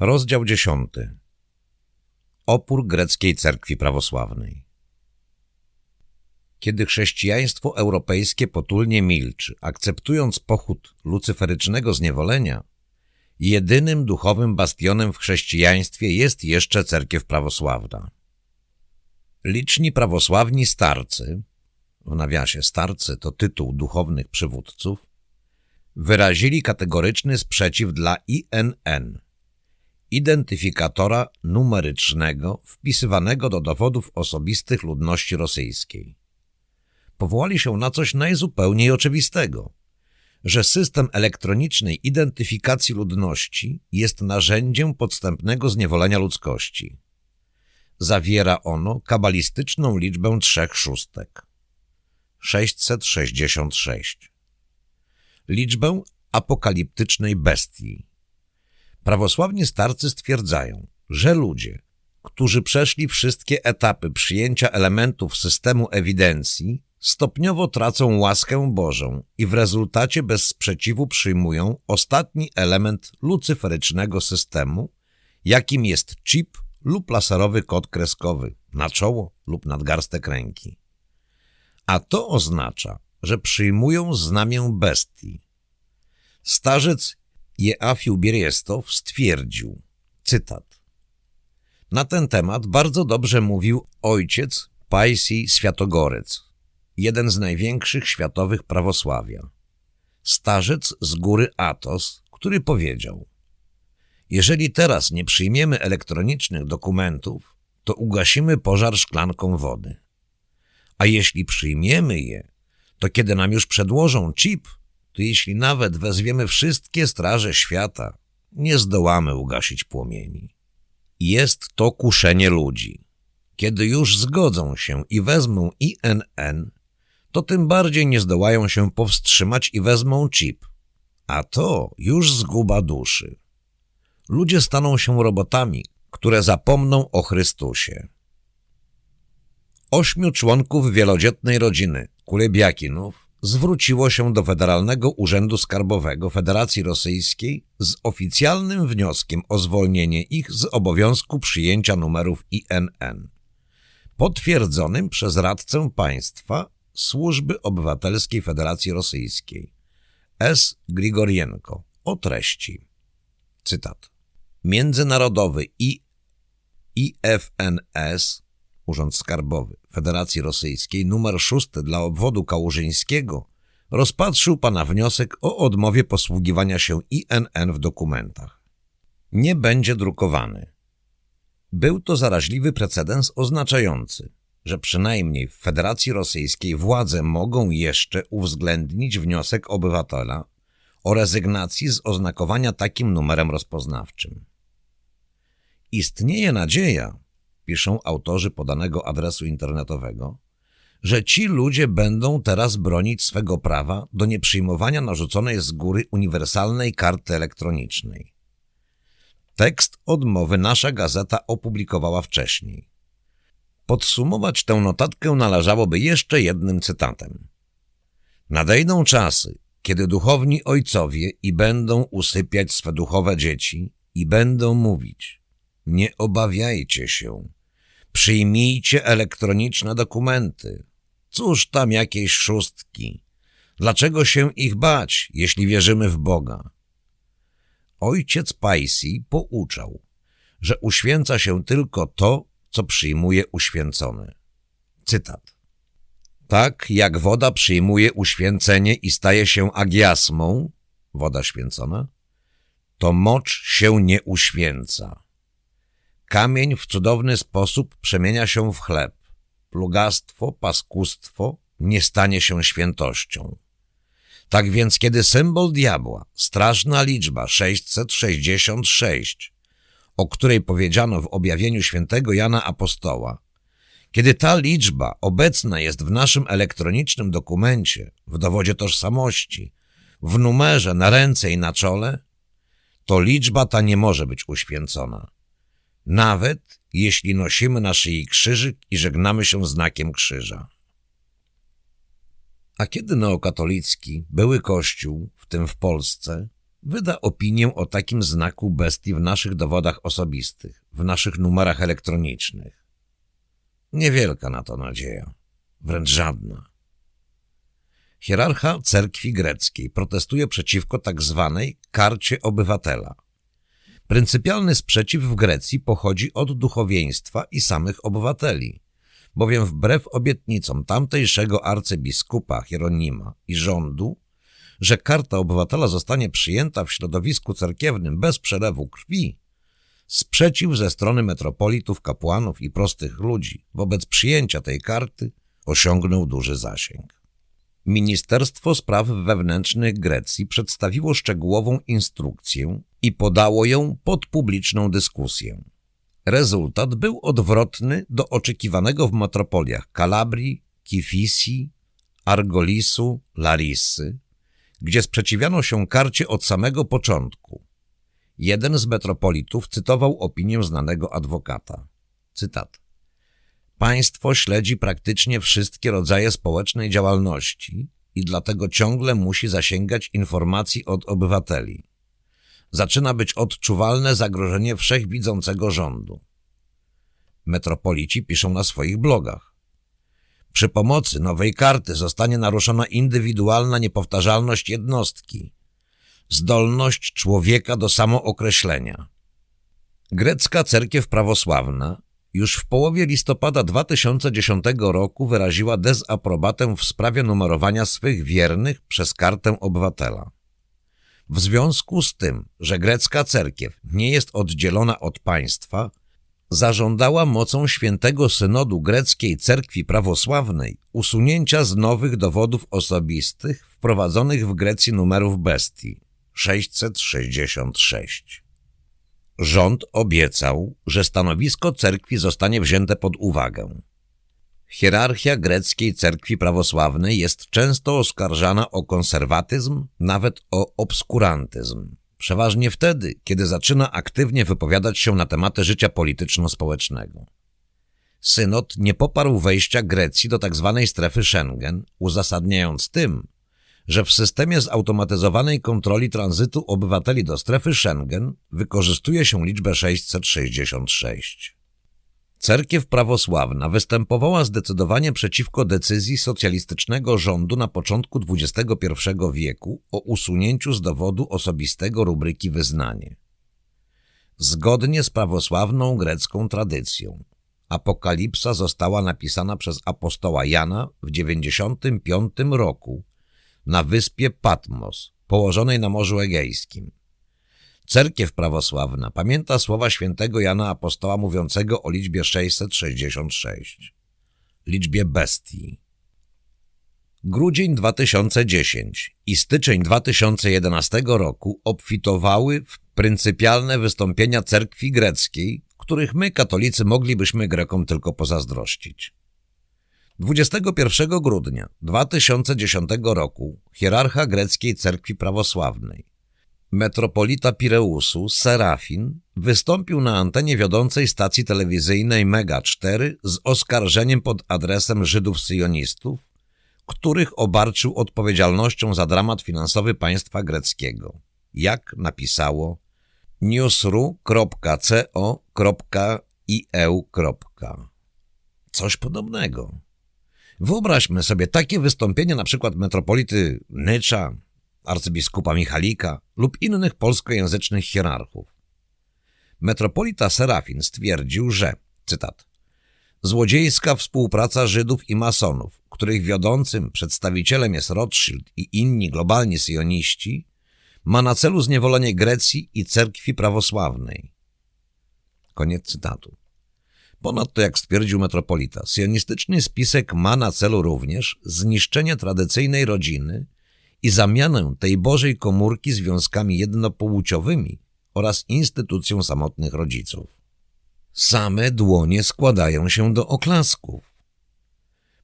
Rozdział dziesiąty. Opór greckiej cerkwi prawosławnej. Kiedy chrześcijaństwo europejskie potulnie milczy, akceptując pochód lucyferycznego zniewolenia, jedynym duchowym bastionem w chrześcijaństwie jest jeszcze cerkiew prawosławna. Liczni prawosławni starcy, w nawiasie starcy to tytuł duchownych przywódców, wyrazili kategoryczny sprzeciw dla INN, identyfikatora numerycznego wpisywanego do dowodów osobistych ludności rosyjskiej. Powołali się na coś najzupełniej oczywistego, że system elektronicznej identyfikacji ludności jest narzędziem podstępnego zniewolenia ludzkości. Zawiera ono kabalistyczną liczbę trzech szóstek. 666. Liczbę apokaliptycznej bestii, Prawosławni starcy stwierdzają, że ludzie, którzy przeszli wszystkie etapy przyjęcia elementów systemu ewidencji, stopniowo tracą łaskę Bożą i w rezultacie bez sprzeciwu przyjmują ostatni element lucyferycznego systemu, jakim jest chip lub laserowy kod kreskowy na czoło lub nadgarstek ręki. A to oznacza, że przyjmują znamię bestii. Starzec Jeafiu Bieriestow stwierdził, cytat, Na ten temat bardzo dobrze mówił ojciec Paisi Światogorec, jeden z największych światowych prawosławia. Starzec z góry Atos, który powiedział, jeżeli teraz nie przyjmiemy elektronicznych dokumentów, to ugasimy pożar szklanką wody. A jeśli przyjmiemy je, to kiedy nam już przedłożą chip, to jeśli nawet wezwiemy wszystkie straże świata, nie zdołamy ugasić płomieni. Jest to kuszenie ludzi. Kiedy już zgodzą się i wezmą INN, to tym bardziej nie zdołają się powstrzymać i wezmą chip. A to już zguba duszy. Ludzie staną się robotami, które zapomną o Chrystusie. Ośmiu członków wielodzietnej rodziny Kulebiakinów zwróciło się do Federalnego Urzędu Skarbowego Federacji Rosyjskiej z oficjalnym wnioskiem o zwolnienie ich z obowiązku przyjęcia numerów INN, potwierdzonym przez radcę państwa Służby Obywatelskiej Federacji Rosyjskiej S. Grigorienko o treści. Cytat. Międzynarodowy I, IFNS Urząd Skarbowy Federacji Rosyjskiej numer 6 dla obwodu kałużyńskiego rozpatrzył pana wniosek o odmowie posługiwania się INN w dokumentach. Nie będzie drukowany. Był to zaraźliwy precedens oznaczający, że przynajmniej w Federacji Rosyjskiej władze mogą jeszcze uwzględnić wniosek obywatela o rezygnacji z oznakowania takim numerem rozpoznawczym. Istnieje nadzieja, piszą autorzy podanego adresu internetowego, że ci ludzie będą teraz bronić swego prawa do nieprzyjmowania narzuconej z góry uniwersalnej karty elektronicznej. Tekst odmowy nasza gazeta opublikowała wcześniej. Podsumować tę notatkę należałoby jeszcze jednym cytatem. Nadejdą czasy, kiedy duchowni ojcowie i będą usypiać swe duchowe dzieci i będą mówić nie obawiajcie się, Przyjmijcie elektroniczne dokumenty. Cóż tam jakieś szóstki? Dlaczego się ich bać, jeśli wierzymy w Boga? Ojciec Paisi pouczał, że uświęca się tylko to, co przyjmuje uświęcony. Cytat. Tak jak woda przyjmuje uświęcenie i staje się agiasmą, woda święcona, to mocz się nie uświęca. Kamień w cudowny sposób przemienia się w chleb. Plugastwo, paskustwo nie stanie się świętością. Tak więc, kiedy symbol diabła, straszna liczba 666, o której powiedziano w objawieniu świętego Jana Apostoła, kiedy ta liczba obecna jest w naszym elektronicznym dokumencie, w dowodzie tożsamości, w numerze na ręce i na czole, to liczba ta nie może być uświęcona nawet jeśli nosimy na szyi krzyżyk i żegnamy się znakiem krzyża. A kiedy neokatolicki, były kościół, w tym w Polsce, wyda opinię o takim znaku bestii w naszych dowodach osobistych, w naszych numerach elektronicznych. Niewielka na to nadzieja, wręcz żadna. Hierarcha cerkwi greckiej protestuje przeciwko tak zwanej karcie obywatela. Pryncypialny sprzeciw w Grecji pochodzi od duchowieństwa i samych obywateli, bowiem wbrew obietnicom tamtejszego arcybiskupa Hieronima i rządu, że karta obywatela zostanie przyjęta w środowisku cerkiewnym bez przelewu krwi, sprzeciw ze strony metropolitów, kapłanów i prostych ludzi wobec przyjęcia tej karty osiągnął duży zasięg. Ministerstwo Spraw Wewnętrznych Grecji przedstawiło szczegółową instrukcję i podało ją pod publiczną dyskusję. Rezultat był odwrotny do oczekiwanego w metropoliach Kalabrii, Kifisi, Argolisu, Larissy, gdzie sprzeciwiano się karcie od samego początku. Jeden z metropolitów cytował opinię znanego adwokata. Cytat. Państwo śledzi praktycznie wszystkie rodzaje społecznej działalności i dlatego ciągle musi zasięgać informacji od obywateli. Zaczyna być odczuwalne zagrożenie wszechwidzącego rządu. Metropolici piszą na swoich blogach. Przy pomocy nowej karty zostanie naruszona indywidualna niepowtarzalność jednostki, zdolność człowieka do samookreślenia. Grecka cerkiew prawosławna już w połowie listopada 2010 roku wyraziła dezaprobatę w sprawie numerowania swych wiernych przez kartę obywatela. W związku z tym, że grecka cerkiew nie jest oddzielona od państwa, zażądała mocą świętego synodu greckiej cerkwi prawosławnej usunięcia z nowych dowodów osobistych wprowadzonych w Grecji numerów bestii 666. Rząd obiecał, że stanowisko cerkwi zostanie wzięte pod uwagę. Hierarchia greckiej cerkwi prawosławnej jest często oskarżana o konserwatyzm, nawet o obskurantyzm. Przeważnie wtedy, kiedy zaczyna aktywnie wypowiadać się na tematy życia polityczno-społecznego. Synod nie poparł wejścia Grecji do tzw. Tak strefy Schengen, uzasadniając tym, że w systemie zautomatyzowanej kontroli tranzytu obywateli do strefy Schengen wykorzystuje się liczbę 666. Cerkiew prawosławna występowała zdecydowanie przeciwko decyzji socjalistycznego rządu na początku XXI wieku o usunięciu z dowodu osobistego rubryki wyznanie. Zgodnie z prawosławną grecką tradycją, Apokalipsa została napisana przez apostoła Jana w 95 roku na wyspie Patmos, położonej na Morzu Egejskim. Cerkiew prawosławna pamięta słowa świętego Jana Apostoła mówiącego o liczbie 666, liczbie bestii. Grudzień 2010 i styczeń 2011 roku obfitowały w pryncypialne wystąpienia cerkwi greckiej, których my, katolicy, moglibyśmy Grekom tylko pozazdrościć. 21 grudnia 2010 roku hierarcha greckiej cerkwi prawosławnej, metropolita Pireusu Serafin, wystąpił na antenie wiodącej stacji telewizyjnej Mega 4 z oskarżeniem pod adresem Żydów syjonistów, których obarczył odpowiedzialnością za dramat finansowy państwa greckiego. Jak napisało newsru.co.eu. Coś podobnego. Wyobraźmy sobie takie wystąpienie na przykład metropolity Nycza, arcybiskupa Michalika lub innych polskojęzycznych hierarchów. Metropolita Serafin stwierdził, że, cytat, złodziejska współpraca Żydów i masonów, których wiodącym przedstawicielem jest Rothschild i inni globalni syjoniści, ma na celu zniewolenie Grecji i cerkwi prawosławnej. Koniec cytatu. Ponadto, jak stwierdził metropolita, sionistyczny spisek ma na celu również zniszczenie tradycyjnej rodziny i zamianę tej Bożej komórki związkami jednopłciowymi oraz instytucją samotnych rodziców. Same dłonie składają się do oklasków.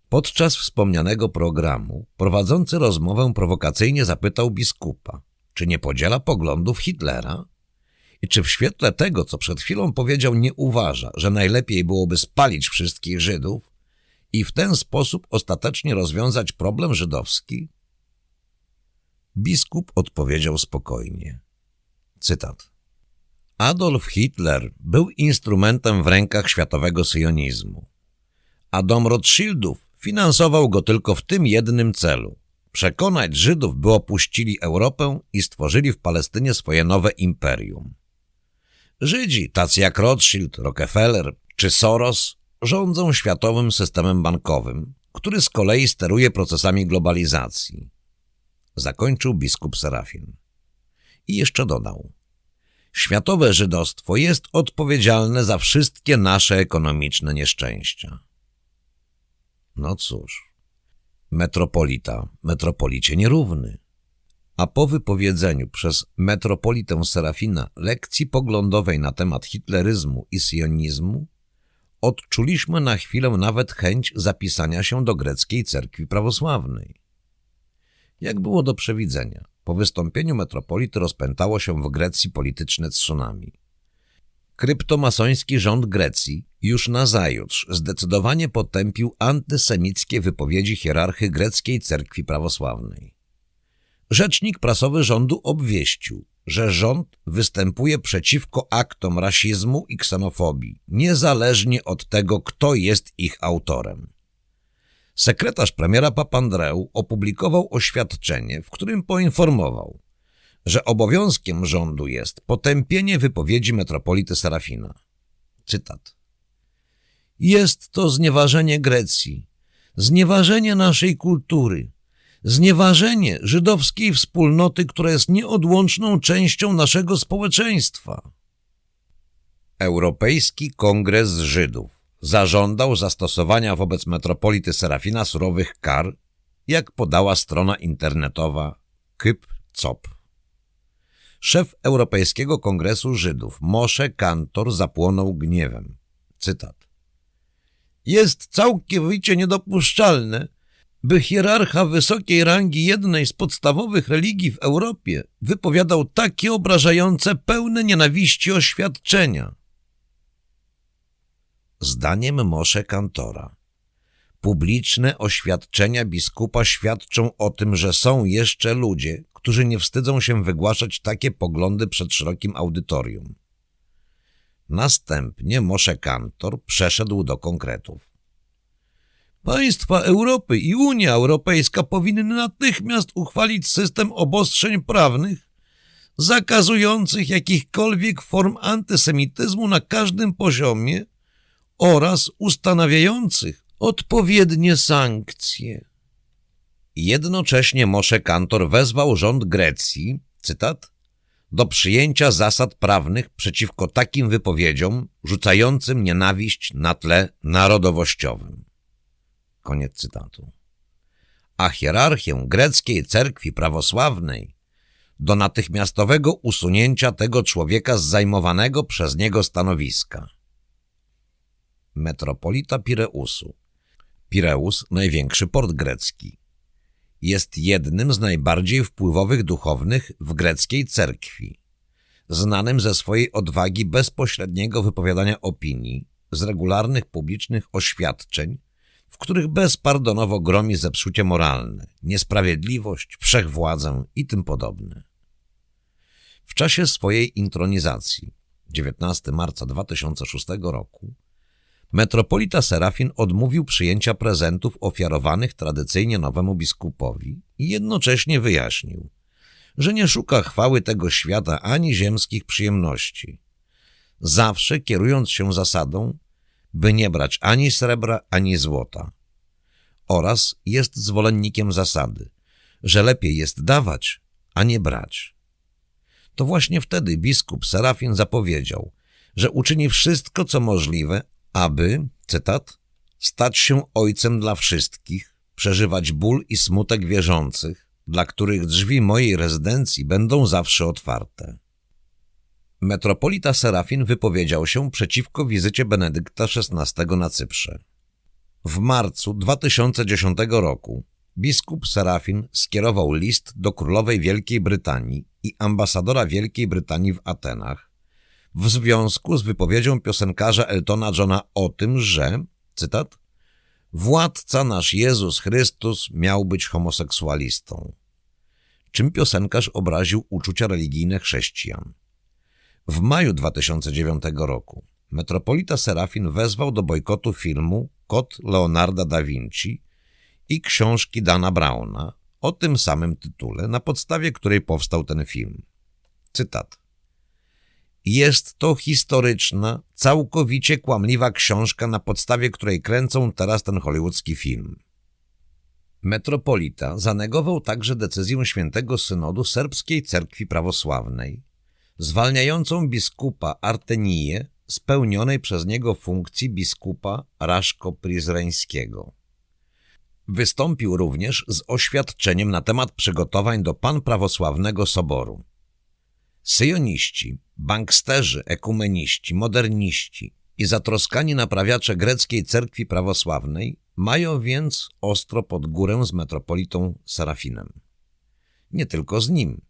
Podczas wspomnianego programu prowadzący rozmowę prowokacyjnie zapytał biskupa, czy nie podziela poglądów Hitlera i czy w świetle tego, co przed chwilą powiedział, nie uważa, że najlepiej byłoby spalić wszystkich Żydów i w ten sposób ostatecznie rozwiązać problem żydowski? Biskup odpowiedział spokojnie. Cytat. Adolf Hitler był instrumentem w rękach światowego syjonizmu, a dom Rothschildów finansował go tylko w tym jednym celu – przekonać Żydów, by opuścili Europę i stworzyli w Palestynie swoje nowe imperium. Żydzi, tacy jak Rothschild, Rockefeller czy Soros, rządzą światowym systemem bankowym, który z kolei steruje procesami globalizacji. Zakończył biskup Serafin. I jeszcze dodał. Światowe żydostwo jest odpowiedzialne za wszystkie nasze ekonomiczne nieszczęścia. No cóż, metropolita metropolicie nierówny. A po wypowiedzeniu przez metropolitę Serafina lekcji poglądowej na temat hitleryzmu i sionizmu, odczuliśmy na chwilę nawet chęć zapisania się do greckiej cerkwi prawosławnej. Jak było do przewidzenia, po wystąpieniu metropolity rozpętało się w Grecji polityczne tsunami. Kryptomasoński rząd Grecji już nazajutrz zdecydowanie potępił antysemickie wypowiedzi hierarchy greckiej cerkwi prawosławnej. Rzecznik prasowy rządu obwieścił, że rząd występuje przeciwko aktom rasizmu i ksenofobii, niezależnie od tego, kto jest ich autorem. Sekretarz premiera Papandreou opublikował oświadczenie, w którym poinformował, że obowiązkiem rządu jest potępienie wypowiedzi metropolity Serafina. Cytat. Jest to znieważenie Grecji, znieważenie naszej kultury, znieważenie żydowskiej wspólnoty, która jest nieodłączną częścią naszego społeczeństwa. Europejski Kongres Żydów zażądał zastosowania wobec metropolity Serafina surowych kar, jak podała strona internetowa KypCop. Szef Europejskiego Kongresu Żydów Moshe Kantor zapłonął gniewem. Cytat. Jest całkowicie niedopuszczalne, by hierarcha wysokiej rangi jednej z podstawowych religii w Europie wypowiadał takie obrażające, pełne nienawiści oświadczenia. Zdaniem Moshe Kantora, publiczne oświadczenia biskupa świadczą o tym, że są jeszcze ludzie, którzy nie wstydzą się wygłaszać takie poglądy przed szerokim audytorium. Następnie Moshe Kantor przeszedł do konkretów. Państwa Europy i Unia Europejska powinny natychmiast uchwalić system obostrzeń prawnych zakazujących jakichkolwiek form antysemityzmu na każdym poziomie oraz ustanawiających odpowiednie sankcje. Jednocześnie Moshe Kantor wezwał rząd Grecji, cytat, do przyjęcia zasad prawnych przeciwko takim wypowiedziom rzucającym nienawiść na tle narodowościowym. Koniec cytatu. A hierarchię greckiej cerkwi prawosławnej do natychmiastowego usunięcia tego człowieka z zajmowanego przez niego stanowiska. Metropolita Pireusu Pireus, największy port grecki. Jest jednym z najbardziej wpływowych duchownych w greckiej cerkwi. Znanym ze swojej odwagi bezpośredniego wypowiadania opinii, z regularnych publicznych oświadczeń, w których bezpardonowo gromi zepsucie moralne, niesprawiedliwość, wszechwładzę i tym podobne. W czasie swojej intronizacji, 19 marca 2006 roku, metropolita Serafin odmówił przyjęcia prezentów ofiarowanych tradycyjnie nowemu biskupowi i jednocześnie wyjaśnił, że nie szuka chwały tego świata ani ziemskich przyjemności. Zawsze kierując się zasadą, by nie brać ani srebra, ani złota. Oraz jest zwolennikiem zasady, że lepiej jest dawać, a nie brać. To właśnie wtedy biskup Serafin zapowiedział, że uczyni wszystko, co możliwe, aby, cytat, stać się ojcem dla wszystkich, przeżywać ból i smutek wierzących, dla których drzwi mojej rezydencji będą zawsze otwarte. Metropolita Serafin wypowiedział się przeciwko wizycie Benedykta XVI na Cyprze. W marcu 2010 roku biskup Serafin skierował list do królowej Wielkiej Brytanii i ambasadora Wielkiej Brytanii w Atenach w związku z wypowiedzią piosenkarza Eltona Johna o tym, że, cytat, Władca nasz Jezus Chrystus miał być homoseksualistą, czym piosenkarz obraził uczucia religijne chrześcijan. W maju 2009 roku metropolita Serafin wezwał do bojkotu filmu Kot Leonarda da Vinci i książki Dana Browna o tym samym tytule, na podstawie której powstał ten film. Cytat. Jest to historyczna, całkowicie kłamliwa książka, na podstawie której kręcą teraz ten hollywoodzki film. Metropolita zanegował także decyzję świętego synodu serbskiej cerkwi prawosławnej, zwalniającą biskupa Arteniję z pełnionej przez niego funkcji biskupa Raszko-Prizreńskiego. Wystąpił również z oświadczeniem na temat przygotowań do panprawosławnego soboru. Syjoniści, banksterzy, ekumeniści, moderniści i zatroskani naprawiacze greckiej cerkwi prawosławnej mają więc ostro pod górę z metropolitą Serafinem. Nie tylko z nim.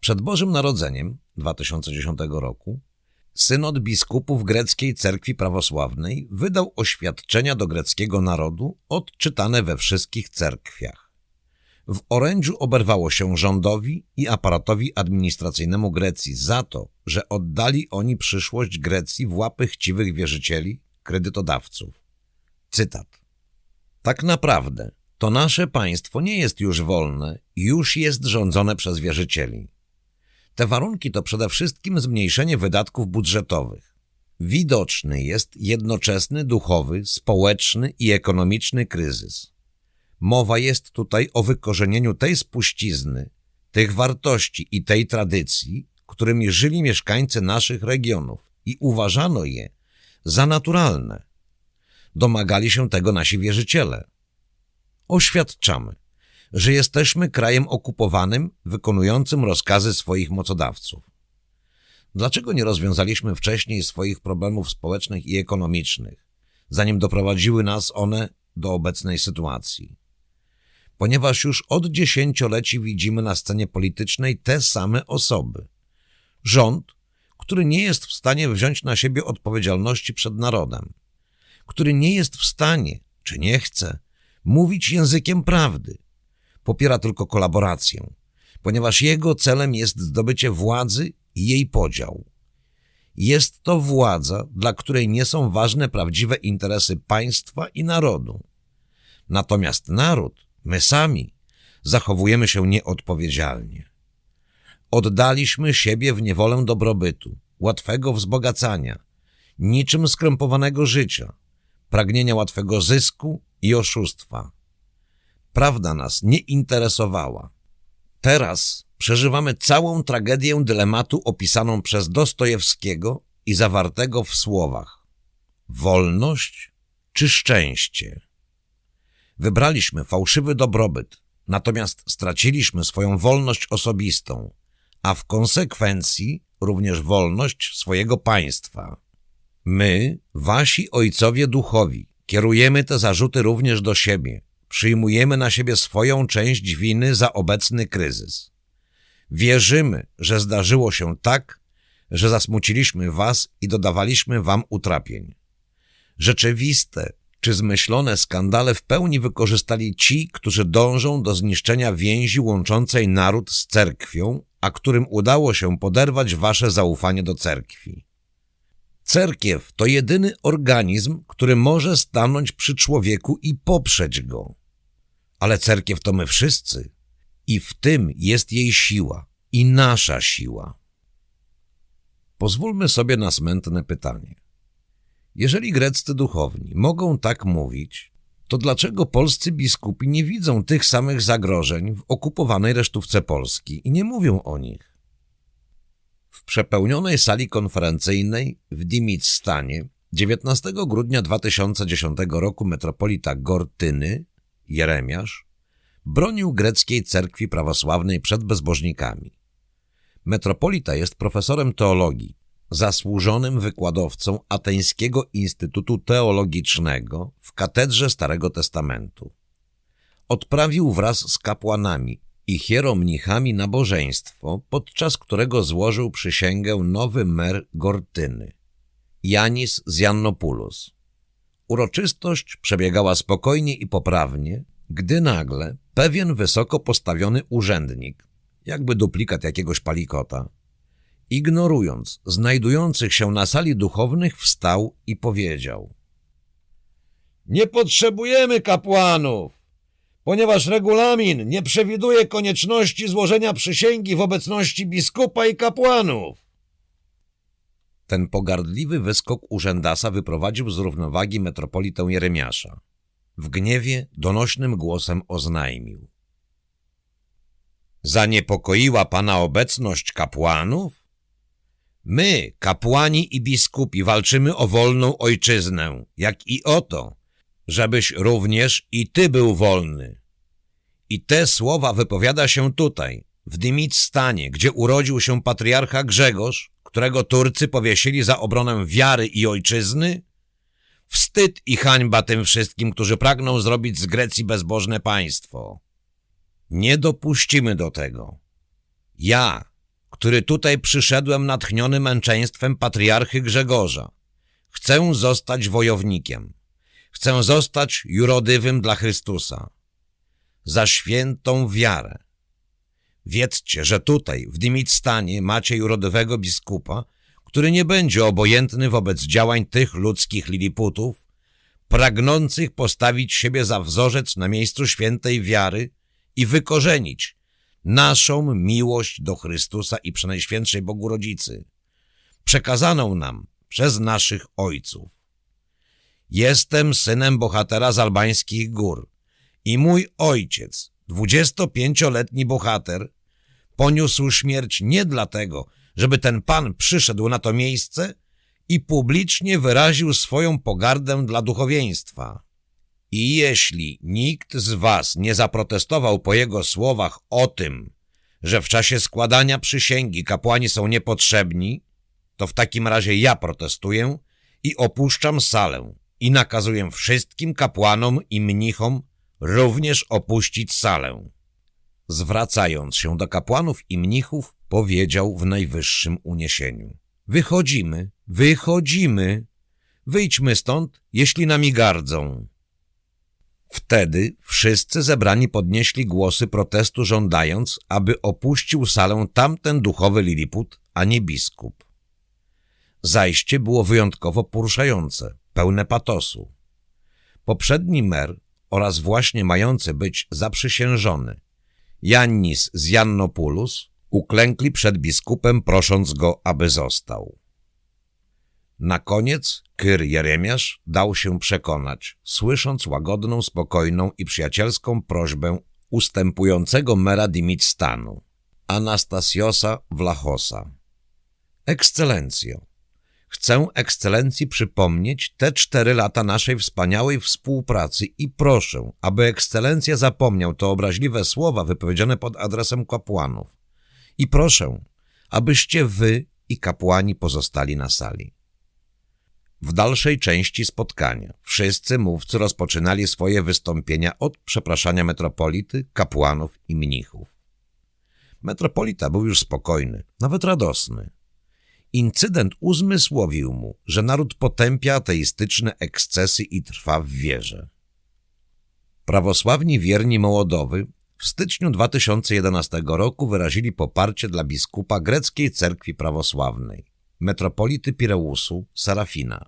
Przed Bożym Narodzeniem 2010 roku synod biskupów greckiej cerkwi prawosławnej wydał oświadczenia do greckiego narodu odczytane we wszystkich cerkwiach. W orędziu oberwało się rządowi i aparatowi administracyjnemu Grecji za to, że oddali oni przyszłość Grecji w łapy chciwych wierzycieli, kredytodawców. Cytat. Tak naprawdę to nasze państwo nie jest już wolne, już jest rządzone przez wierzycieli. Te warunki to przede wszystkim zmniejszenie wydatków budżetowych. Widoczny jest jednoczesny duchowy, społeczny i ekonomiczny kryzys. Mowa jest tutaj o wykorzenieniu tej spuścizny, tych wartości i tej tradycji, którymi żyli mieszkańcy naszych regionów i uważano je za naturalne. Domagali się tego nasi wierzyciele. Oświadczamy – że jesteśmy krajem okupowanym, wykonującym rozkazy swoich mocodawców. Dlaczego nie rozwiązaliśmy wcześniej swoich problemów społecznych i ekonomicznych, zanim doprowadziły nas one do obecnej sytuacji? Ponieważ już od dziesięcioleci widzimy na scenie politycznej te same osoby. Rząd, który nie jest w stanie wziąć na siebie odpowiedzialności przed narodem, który nie jest w stanie, czy nie chce, mówić językiem prawdy, popiera tylko kolaborację, ponieważ jego celem jest zdobycie władzy i jej podział. Jest to władza, dla której nie są ważne prawdziwe interesy państwa i narodu. Natomiast naród, my sami, zachowujemy się nieodpowiedzialnie. Oddaliśmy siebie w niewolę dobrobytu, łatwego wzbogacania, niczym skrępowanego życia, pragnienia łatwego zysku i oszustwa. Prawda nas nie interesowała. Teraz przeżywamy całą tragedię dylematu opisaną przez Dostojewskiego i zawartego w słowach wolność czy szczęście. Wybraliśmy fałszywy dobrobyt, natomiast straciliśmy swoją wolność osobistą, a w konsekwencji również wolność swojego państwa. My, wasi ojcowie duchowi, kierujemy te zarzuty również do siebie, przyjmujemy na siebie swoją część winy za obecny kryzys. Wierzymy, że zdarzyło się tak, że zasmuciliśmy was i dodawaliśmy wam utrapień. Rzeczywiste czy zmyślone skandale w pełni wykorzystali ci, którzy dążą do zniszczenia więzi łączącej naród z cerkwią, a którym udało się poderwać wasze zaufanie do cerkwi. Cerkiew to jedyny organizm, który może stanąć przy człowieku i poprzeć go. Ale cerkiew to my wszyscy i w tym jest jej siła i nasza siła. Pozwólmy sobie na smętne pytanie. Jeżeli greccy duchowni mogą tak mówić, to dlaczego polscy biskupi nie widzą tych samych zagrożeń w okupowanej resztówce Polski i nie mówią o nich? W przepełnionej sali konferencyjnej w Dimit-stanie 19 grudnia 2010 roku metropolita Gortyny Jeremiasz, bronił greckiej cerkwi prawosławnej przed bezbożnikami. Metropolita jest profesorem teologii, zasłużonym wykładowcą Ateńskiego Instytutu Teologicznego w katedrze Starego Testamentu. Odprawił wraz z kapłanami i hieromnichami nabożeństwo, podczas którego złożył przysięgę nowy mer Gortyny, Janis z Jannopoulos. Uroczystość przebiegała spokojnie i poprawnie, gdy nagle pewien wysoko postawiony urzędnik, jakby duplikat jakiegoś palikota, Ignorując znajdujących się na sali duchownych, wstał i powiedział Nie potrzebujemy kapłanów, ponieważ regulamin nie przewiduje konieczności złożenia przysięgi w obecności biskupa i kapłanów. Ten pogardliwy wyskok urzędasa wyprowadził z równowagi metropolitę Jeremiasza. W gniewie donośnym głosem oznajmił. Zaniepokoiła pana obecność kapłanów? My, kapłani i biskupi, walczymy o wolną ojczyznę, jak i o to, żebyś również i ty był wolny. I te słowa wypowiada się tutaj, w Dymitstanie, gdzie urodził się patriarcha Grzegorz, którego Turcy powiesili za obronę wiary i ojczyzny? Wstyd i hańba tym wszystkim, którzy pragną zrobić z Grecji bezbożne państwo. Nie dopuścimy do tego. Ja, który tutaj przyszedłem natchniony męczeństwem patriarchy Grzegorza, chcę zostać wojownikiem. Chcę zostać jurodywym dla Chrystusa. Za świętą wiarę Wiedzcie, że tutaj, w Dymitstanie, macie jurodowego biskupa, który nie będzie obojętny wobec działań tych ludzkich liliputów, pragnących postawić siebie za wzorzec na miejscu świętej wiary i wykorzenić naszą miłość do Chrystusa i Przenajświętszej Bogu Rodzicy, przekazaną nam przez naszych ojców. Jestem synem bohatera z albańskich gór i mój ojciec, dwudziestopięcioletni bohater, Poniósł śmierć nie dlatego, żeby ten pan przyszedł na to miejsce i publicznie wyraził swoją pogardę dla duchowieństwa. I jeśli nikt z was nie zaprotestował po jego słowach o tym, że w czasie składania przysięgi kapłani są niepotrzebni, to w takim razie ja protestuję i opuszczam salę i nakazuję wszystkim kapłanom i mnichom również opuścić salę zwracając się do kapłanów i mnichów, powiedział w najwyższym uniesieniu. Wychodzimy, wychodzimy, wyjdźmy stąd, jeśli nami gardzą. Wtedy wszyscy zebrani podnieśli głosy protestu, żądając, aby opuścił salę tamten duchowy Liliput, a nie biskup. Zajście było wyjątkowo poruszające, pełne patosu. Poprzedni mer oraz właśnie mający być zaprzysiężony Jannis z Jannopulus uklękli przed biskupem, prosząc go, aby został. Na koniec Kyr Jeremiasz dał się przekonać, słysząc łagodną, spokojną i przyjacielską prośbę ustępującego mera Dimit-stanu, Anastasiosa Vlachosa. Ekscelencjo, Chcę ekscelencji przypomnieć te cztery lata naszej wspaniałej współpracy i proszę, aby ekscelencja zapomniał te obraźliwe słowa wypowiedziane pod adresem kapłanów. I proszę, abyście wy i kapłani pozostali na sali. W dalszej części spotkania wszyscy mówcy rozpoczynali swoje wystąpienia od przepraszania metropolity, kapłanów i mnichów. Metropolita był już spokojny, nawet radosny. Incydent uzmysłowił mu, że naród potępia ateistyczne ekscesy i trwa w wierze. Prawosławni wierni Mołodowy w styczniu 2011 roku wyrazili poparcie dla biskupa greckiej cerkwi prawosławnej, metropolity Pireusu, Serafina.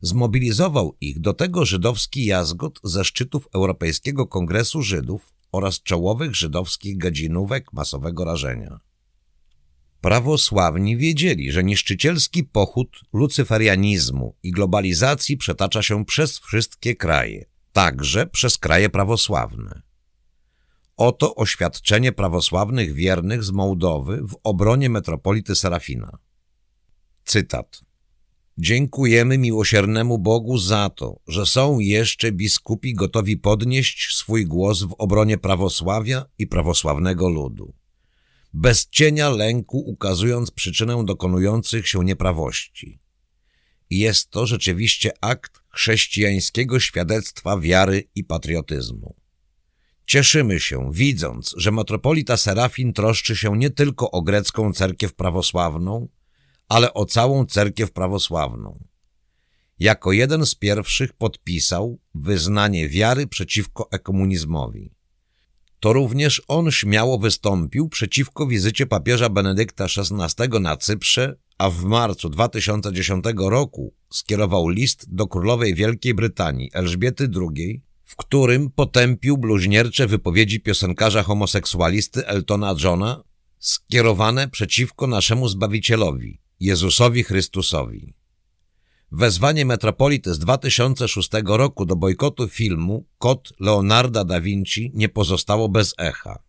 Zmobilizował ich do tego żydowski jazgot ze szczytów Europejskiego Kongresu Żydów oraz czołowych żydowskich gadzinówek masowego rażenia. Prawosławni wiedzieli, że niszczycielski pochód lucyferianizmu i globalizacji przetacza się przez wszystkie kraje, także przez kraje prawosławne. Oto oświadczenie prawosławnych wiernych z Mołdowy w obronie metropolity Serafina. Cytat. Dziękujemy miłosiernemu Bogu za to, że są jeszcze biskupi gotowi podnieść swój głos w obronie prawosławia i prawosławnego ludu bez cienia lęku ukazując przyczynę dokonujących się nieprawości. Jest to rzeczywiście akt chrześcijańskiego świadectwa wiary i patriotyzmu. Cieszymy się, widząc, że metropolita Serafin troszczy się nie tylko o grecką cerkiew prawosławną, ale o całą cerkiew prawosławną. Jako jeden z pierwszych podpisał wyznanie wiary przeciwko ekomunizmowi. to również on śmiało wystąpił przeciwko wizycie papieża Benedykta XVI na Cyprze, a w marcu 2010 roku skierował list do królowej Wielkiej Brytanii Elżbiety II, w którym potępił bluźniercze wypowiedzi piosenkarza homoseksualisty Eltona Johna skierowane przeciwko naszemu Zbawicielowi, Jezusowi Chrystusowi. Wezwanie metropolity z 2006 roku do bojkotu filmu Kot Leonarda da Vinci nie pozostało bez echa.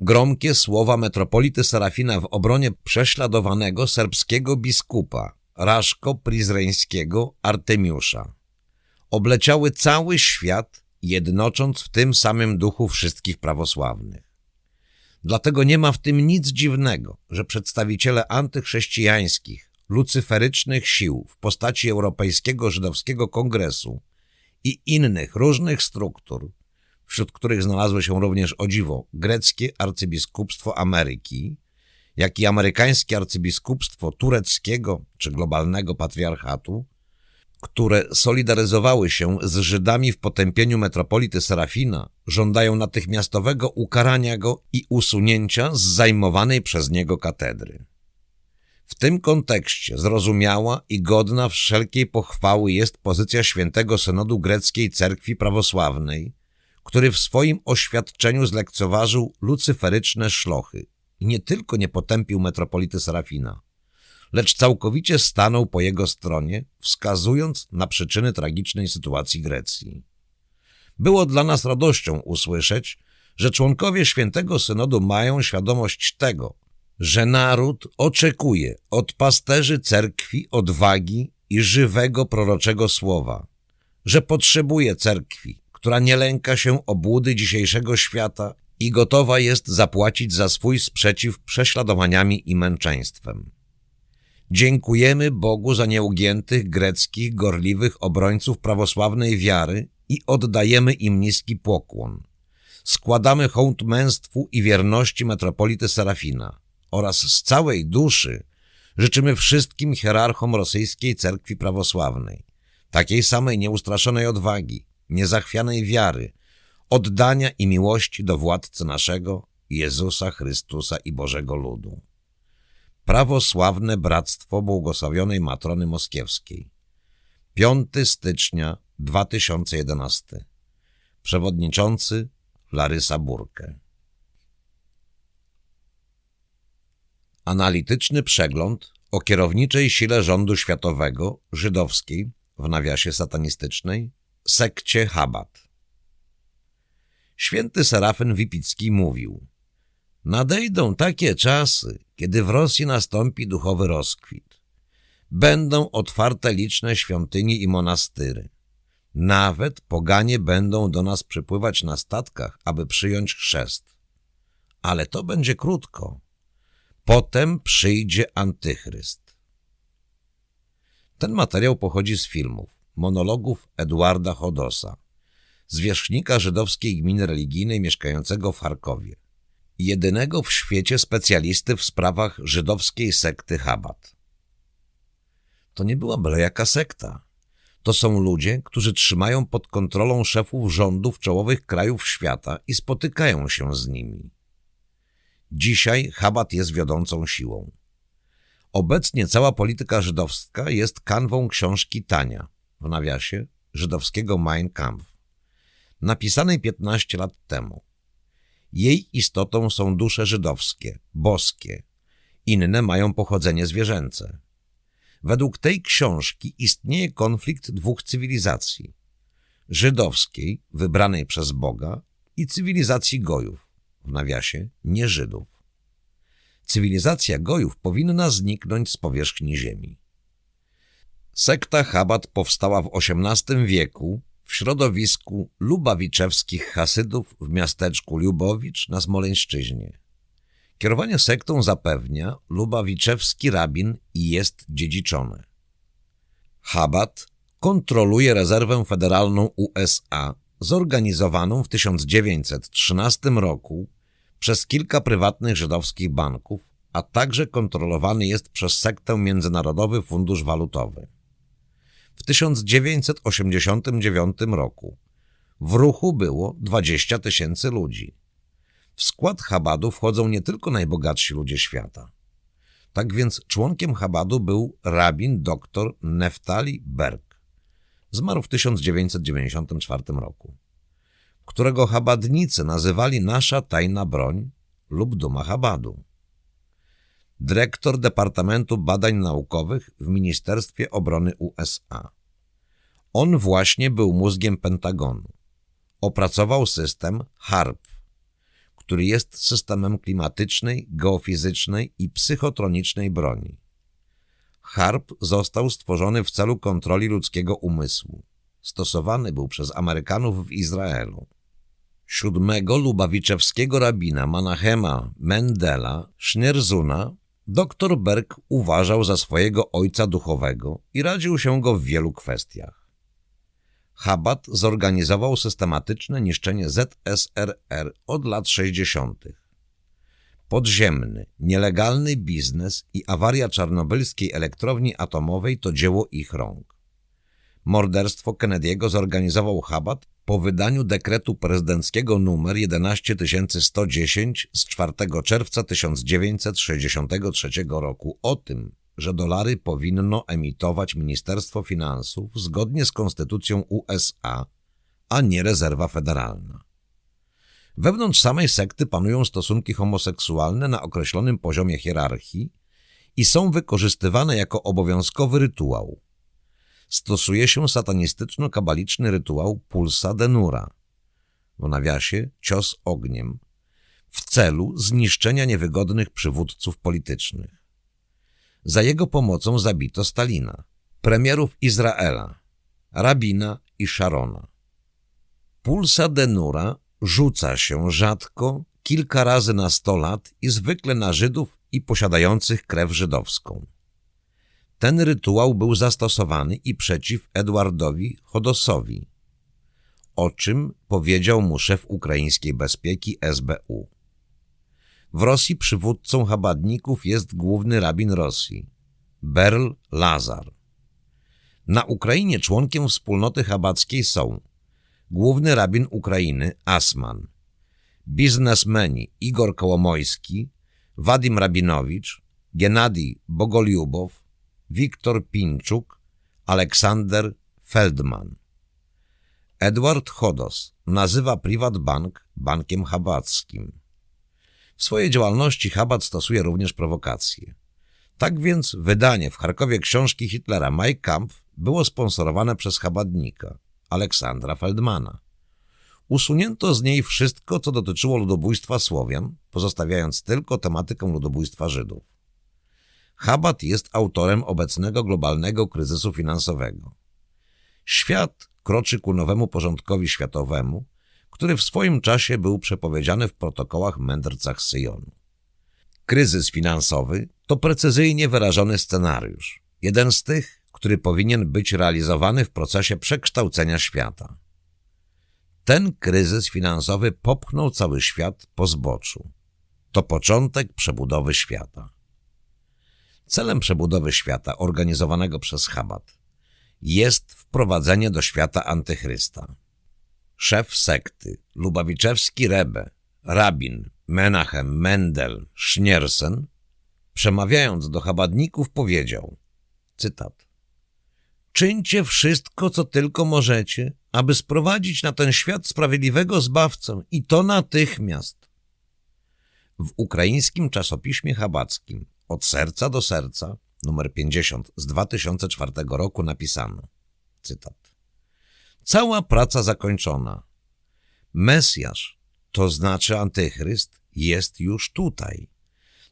Gromkie słowa metropolity Serafina w obronie prześladowanego serbskiego biskupa Raszko Prizreńskiego Artemiusza obleciały cały świat, jednocząc w tym samym duchu wszystkich prawosławnych. Dlatego nie ma w tym nic dziwnego, że przedstawiciele antychrześcijańskich, lucyferycznych sił w postaci Europejskiego Żydowskiego Kongresu i innych różnych struktur, wśród których znalazły się również o dziwo greckie arcybiskupstwo Ameryki, jak i amerykańskie arcybiskupstwo tureckiego czy globalnego patriarchatu, które solidaryzowały się z Żydami w potępieniu metropolity Serafina, żądają natychmiastowego ukarania go i usunięcia z zajmowanej przez niego katedry. W tym kontekście zrozumiała i godna wszelkiej pochwały jest pozycja świętego synodu greckiej cerkwi prawosławnej, który w swoim oświadczeniu zlekceważył lucyferyczne szlochy i nie tylko nie potępił metropolity Serafina, lecz całkowicie stanął po jego stronie, wskazując na przyczyny tragicznej sytuacji Grecji. Było dla nas radością usłyszeć, że członkowie Świętego Synodu mają świadomość tego, że naród oczekuje od pasterzy cerkwi odwagi i żywego proroczego słowa, że potrzebuje cerkwi, która nie lęka się obłudy dzisiejszego świata i gotowa jest zapłacić za swój sprzeciw prześladowaniami i męczeństwem. Dziękujemy Bogu za nieugiętych, greckich, gorliwych obrońców prawosławnej wiary i oddajemy im niski pokłon. Składamy hołd męstwu i wierności metropolity Serafina oraz z całej duszy życzymy wszystkim hierarchom rosyjskiej cerkwi prawosławnej takiej samej nieustraszonej odwagi, niezachwianej wiary, oddania i miłości do władcy naszego, Jezusa Chrystusa i Bożego Ludu prawosławne Bractwo Błogosławionej Matrony Moskiewskiej. 5 stycznia 2011. Przewodniczący Larysa Burkę. Analityczny przegląd o kierowniczej sile rządu światowego, żydowskiej, w nawiasie satanistycznej, sekcie Habat. Święty Serafyn Wipicki mówił – Nadejdą takie czasy, kiedy w Rosji nastąpi duchowy rozkwit. Będą otwarte liczne świątynie i monastyry. Nawet poganie będą do nas przypływać na statkach, aby przyjąć chrzest. Ale to będzie krótko. Potem przyjdzie antychryst. Ten materiał pochodzi z filmów, monologów Eduarda Chodosa, zwierzchnika żydowskiej gminy religijnej mieszkającego w Charkowie jedynego w świecie specjalisty w sprawach żydowskiej sekty Chabad. To nie była byle jaka sekta. To są ludzie, którzy trzymają pod kontrolą szefów rządów czołowych krajów świata i spotykają się z nimi. Dzisiaj Chabad jest wiodącą siłą. Obecnie cała polityka żydowska jest kanwą książki Tania, w nawiasie żydowskiego Mein Kampf, napisanej 15 lat temu. Jej istotą są dusze żydowskie, boskie. Inne mają pochodzenie zwierzęce. Według tej książki istnieje konflikt dwóch cywilizacji. Żydowskiej, wybranej przez Boga, i cywilizacji Gojów, w nawiasie nie Żydów. Cywilizacja Gojów powinna zniknąć z powierzchni ziemi. Sekta Chabad powstała w XVIII wieku w środowisku lubawiczewskich hasydów w miasteczku Lubowicz na Smoleńszczyźnie. Kierowanie sektą zapewnia lubawiczewski rabin i jest dziedziczone. Chabad kontroluje rezerwę federalną USA zorganizowaną w 1913 roku przez kilka prywatnych żydowskich banków, a także kontrolowany jest przez sektę Międzynarodowy Fundusz Walutowy w 1989 roku. W ruchu było 20 tysięcy ludzi. W skład Chabadu wchodzą nie tylko najbogatsi ludzie świata. Tak więc członkiem Chabadu był rabin dr Neftali Berg. Zmarł w 1994 roku. Którego Chabadnicy nazywali nasza tajna broń lub duma Chabadu. Dyrektor Departamentu Badań Naukowych w Ministerstwie Obrony USA. On właśnie był mózgiem Pentagonu. Opracował system HARP, który jest systemem klimatycznej, geofizycznej i psychotronicznej broni. HARP został stworzony w celu kontroli ludzkiego umysłu. Stosowany był przez Amerykanów w Izraelu. Siódmego lubawiczewskiego rabina Manachema Mendela Schneerzuna dr Berg uważał za swojego ojca duchowego i radził się go w wielu kwestiach. Chabad zorganizował systematyczne niszczenie ZSRR od lat 60. Podziemny, nielegalny biznes i awaria czarnobylskiej elektrowni atomowej to dzieło ich rąk. Morderstwo Kennedy'ego zorganizował Chabad po wydaniu dekretu prezydenckiego numer 11110 z 4 czerwca 1963 roku o tym, że dolary powinno emitować Ministerstwo Finansów zgodnie z Konstytucją USA, a nie rezerwa federalna. Wewnątrz samej sekty panują stosunki homoseksualne na określonym poziomie hierarchii i są wykorzystywane jako obowiązkowy rytuał. Stosuje się satanistyczno-kabaliczny rytuał pulsa denura, w nawiasie cios ogniem, w celu zniszczenia niewygodnych przywódców politycznych. Za jego pomocą zabito Stalina, premierów Izraela, Rabina i Sharona. Pulsa Denura rzuca się rzadko, kilka razy na sto lat i zwykle na Żydów i posiadających krew żydowską. Ten rytuał był zastosowany i przeciw Edwardowi Chodosowi, o czym powiedział mu szef ukraińskiej bezpieki SBU. W Rosji przywódcą chabadników jest główny rabin Rosji, Berl Lazar. Na Ukrainie członkiem wspólnoty chabadzkiej są główny rabin Ukrainy Asman, biznesmeni Igor Kołomojski, Wadim Rabinowicz, Genadi Bogoliubow, Wiktor Pinczuk, Aleksander Feldman. Edward Chodos nazywa Privat Bank bankiem chabadzkim. W swojej działalności Chabad stosuje również prowokacje. Tak więc wydanie w Charkowie książki Hitlera Mein Kampf było sponsorowane przez Chabadnika, Aleksandra Feldmana. Usunięto z niej wszystko, co dotyczyło ludobójstwa Słowian, pozostawiając tylko tematykę ludobójstwa Żydów. Chabad jest autorem obecnego globalnego kryzysu finansowego. Świat kroczy ku nowemu porządkowi światowemu, który w swoim czasie był przepowiedziany w protokołach mędrcach Syjonu. Kryzys finansowy to precyzyjnie wyrażony scenariusz, jeden z tych, który powinien być realizowany w procesie przekształcenia świata. Ten kryzys finansowy popchnął cały świat po zboczu. To początek przebudowy świata. Celem przebudowy świata organizowanego przez Chabad jest wprowadzenie do świata antychrysta szef sekty, Lubawiczewski Rebe, rabin Menachem Mendel Schneersen, przemawiając do chabadników powiedział, cytat, Czyńcie wszystko, co tylko możecie, aby sprowadzić na ten świat sprawiedliwego Zbawcę i to natychmiast. W ukraińskim czasopiśmie chabackim Od serca do serca, numer 50 z 2004 roku napisano, cytat, Cała praca zakończona. Mesjasz, to znaczy antychryst, jest już tutaj.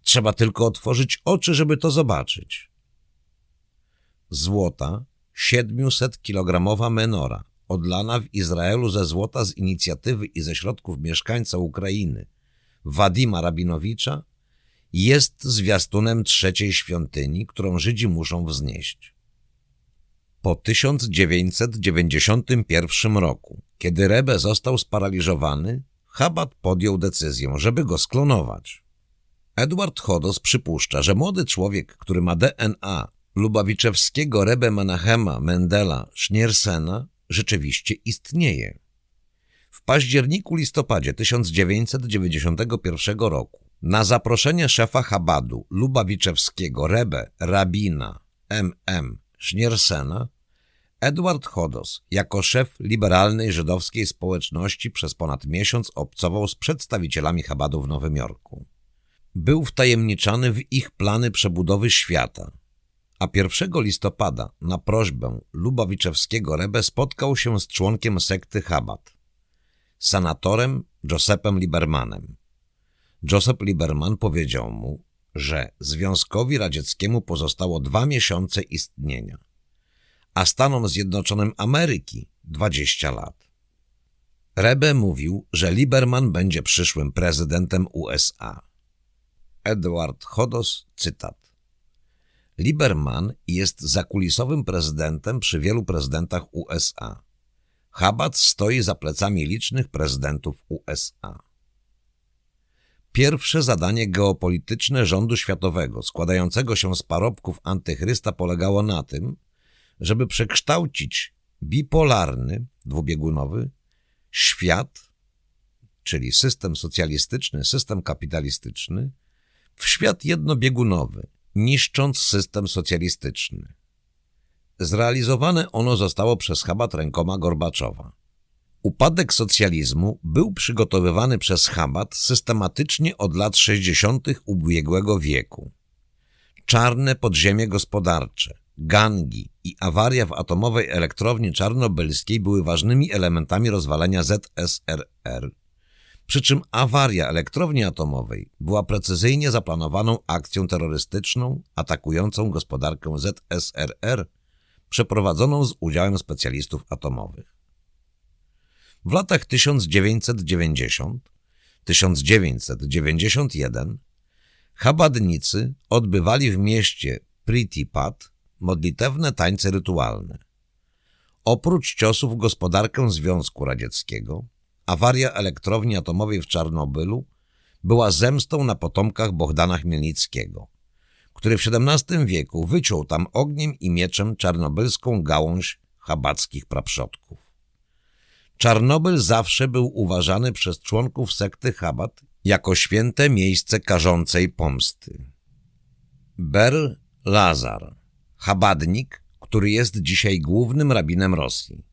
Trzeba tylko otworzyć oczy, żeby to zobaczyć. Złota, 700-kilogramowa menora, odlana w Izraelu ze złota z inicjatywy i ze środków mieszkańca Ukrainy, Wadima Rabinowicza, jest zwiastunem trzeciej świątyni, którą Żydzi muszą wznieść. Po 1991 roku, kiedy Rebe został sparaliżowany, Chabad podjął decyzję, żeby go sklonować. Edward Chodos przypuszcza, że młody człowiek, który ma DNA Lubawiczewskiego Rebe Menachema Mendela Schniersena rzeczywiście istnieje. W październiku-listopadzie 1991 roku na zaproszenie szefa Chabadu Lubawiczewskiego Rebe Rabina M.M. Schniersena Edward Chodos jako szef liberalnej żydowskiej społeczności przez ponad miesiąc obcował z przedstawicielami Chabadu w Nowym Jorku. Był wtajemniczany w ich plany przebudowy świata, a 1 listopada na prośbę Lubawiczewskiego Rebe spotkał się z członkiem sekty Chabad, senatorem Josephem Liebermanem. Joseph Lieberman powiedział mu, że Związkowi Radzieckiemu pozostało dwa miesiące istnienia, a Stanom Zjednoczonym Ameryki 20 lat. Rebe mówił, że Lieberman będzie przyszłym prezydentem USA. Edward Chodos, cytat. Lieberman jest zakulisowym prezydentem przy wielu prezydentach USA. Chabad stoi za plecami licznych prezydentów USA. Pierwsze zadanie geopolityczne rządu światowego, składającego się z parobków antychrysta, polegało na tym, żeby przekształcić bipolarny, dwubiegunowy, świat, czyli system socjalistyczny, system kapitalistyczny, w świat jednobiegunowy, niszcząc system socjalistyczny. Zrealizowane ono zostało przez Chabat rękoma Gorbaczowa. Upadek socjalizmu był przygotowywany przez Chabad systematycznie od lat 60. ubiegłego wieku. Czarne podziemie gospodarcze, gangi i awaria w atomowej elektrowni czarnobylskiej były ważnymi elementami rozwalenia ZSRR, przy czym awaria elektrowni atomowej była precyzyjnie zaplanowaną akcją terrorystyczną atakującą gospodarkę ZSRR, przeprowadzoną z udziałem specjalistów atomowych. W latach 1990-1991 Chabadnicy odbywali w mieście Pritipat modlitewne tańce rytualne. Oprócz ciosów w gospodarkę Związku Radzieckiego, awaria elektrowni atomowej w Czarnobylu była zemstą na potomkach Bohdana Chmielnickiego, który w XVII wieku wyciął tam ogniem i mieczem czarnobylską gałąź chabackich praprzodków. Czarnobyl zawsze był uważany przez członków sekty Chabad jako święte miejsce karzącej pomsty. Ber Lazar, Chabadnik, który jest dzisiaj głównym rabinem Rosji.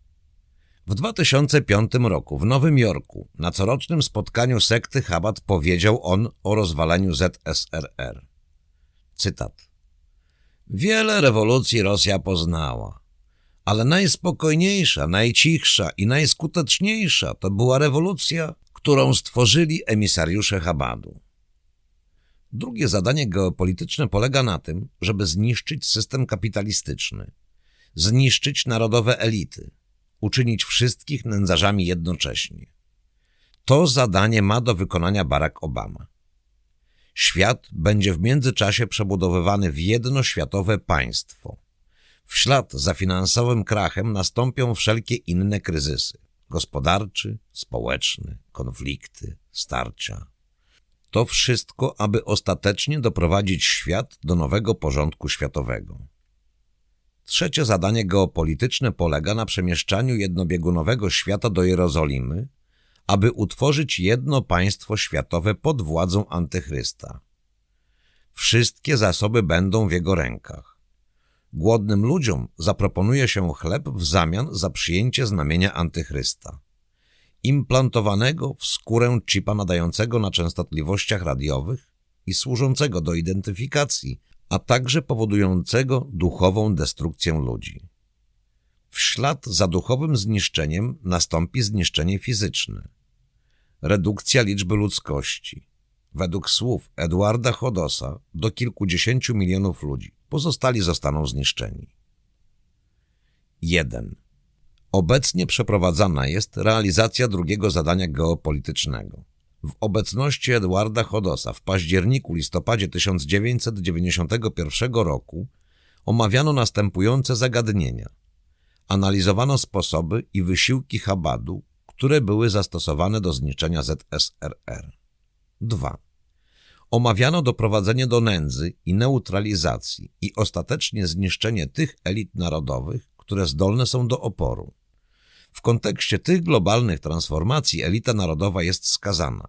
W 2005 roku w Nowym Jorku na corocznym spotkaniu sekty Chabad powiedział on o rozwaleniu ZSRR. Cytat. Wiele rewolucji Rosja poznała, ale najspokojniejsza, najcichsza i najskuteczniejsza to była rewolucja, którą stworzyli emisariusze Chabadu. Drugie zadanie geopolityczne polega na tym, żeby zniszczyć system kapitalistyczny, zniszczyć narodowe elity, uczynić wszystkich nędzarzami jednocześnie. To zadanie ma do wykonania Barack Obama. Świat będzie w międzyczasie przebudowywany w jedno światowe państwo. W ślad za finansowym krachem nastąpią wszelkie inne kryzysy gospodarczy, społeczny, konflikty, starcia. To wszystko, aby ostatecznie doprowadzić świat do nowego porządku światowego. Trzecie zadanie geopolityczne polega na przemieszczaniu jednobiegunowego świata do Jerozolimy, aby utworzyć jedno państwo światowe pod władzą antychrysta. Wszystkie zasoby będą w jego rękach. Głodnym ludziom zaproponuje się chleb w zamian za przyjęcie znamienia antychrysta. Implantowanego w skórę chipa nadającego na częstotliwościach radiowych i służącego do identyfikacji, a także powodującego duchową destrukcję ludzi. W ślad za duchowym zniszczeniem nastąpi zniszczenie fizyczne. Redukcja liczby ludzkości. Według słów Edwarda Chodosa do kilkudziesięciu milionów ludzi. Pozostali zostaną zniszczeni. 1. Obecnie przeprowadzana jest realizacja drugiego zadania geopolitycznego. W obecności Edwarda Chodosa w październiku-listopadzie 1991 roku omawiano następujące zagadnienia. Analizowano sposoby i wysiłki Chabadu, które były zastosowane do zniszczenia ZSRR. 2. Omawiano doprowadzenie do nędzy i neutralizacji i ostatecznie zniszczenie tych elit narodowych, które zdolne są do oporu. W kontekście tych globalnych transformacji elita narodowa jest skazana,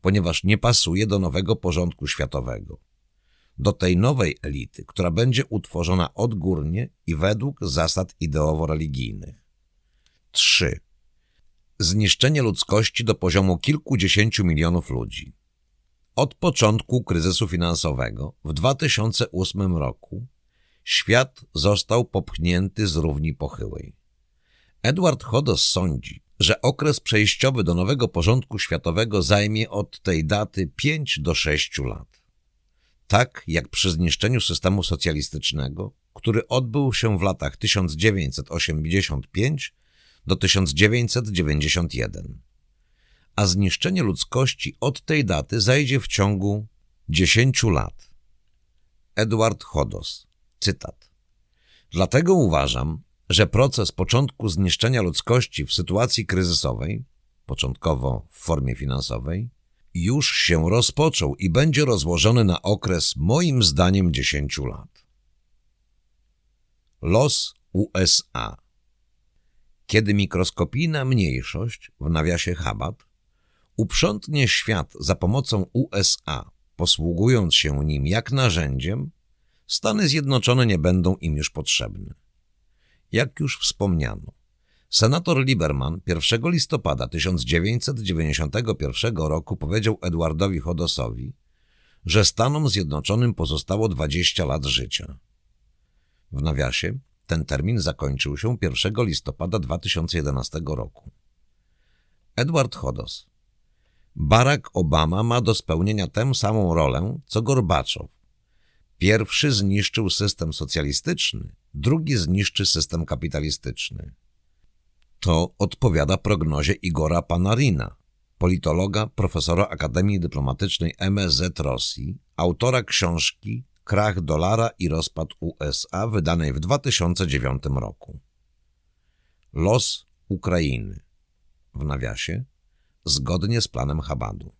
ponieważ nie pasuje do nowego porządku światowego. Do tej nowej elity, która będzie utworzona odgórnie i według zasad ideowo-religijnych. 3. Zniszczenie ludzkości do poziomu kilkudziesięciu milionów ludzi. Od początku kryzysu finansowego w 2008 roku świat został popchnięty z równi pochyłej. Edward Hodos sądzi, że okres przejściowy do nowego porządku światowego zajmie od tej daty 5 do 6 lat. Tak jak przy zniszczeniu systemu socjalistycznego, który odbył się w latach 1985 do 1991. A zniszczenie ludzkości od tej daty zajdzie w ciągu 10 lat. Edward Hodos, cytat. Dlatego uważam, że proces początku zniszczenia ludzkości w sytuacji kryzysowej, początkowo w formie finansowej, już się rozpoczął i będzie rozłożony na okres moim zdaniem 10 lat. Los USA Kiedy mikroskopijna mniejszość, w nawiasie Habat, uprzątnie świat za pomocą USA, posługując się nim jak narzędziem, Stany Zjednoczone nie będą im już potrzebne. Jak już wspomniano, senator Lieberman 1 listopada 1991 roku powiedział Edwardowi Hodosowi, że Stanom Zjednoczonym pozostało 20 lat życia. W nawiasie ten termin zakończył się 1 listopada 2011 roku. Edward Hodos Barack Obama ma do spełnienia tę samą rolę, co Gorbaczow. Pierwszy zniszczył system socjalistyczny, drugi zniszczy system kapitalistyczny. To odpowiada prognozie Igora Panarina, politologa, profesora Akademii Dyplomatycznej MSZ Rosji, autora książki Krach dolara i rozpad USA wydanej w 2009 roku. Los Ukrainy w nawiasie zgodnie z planem Habadu.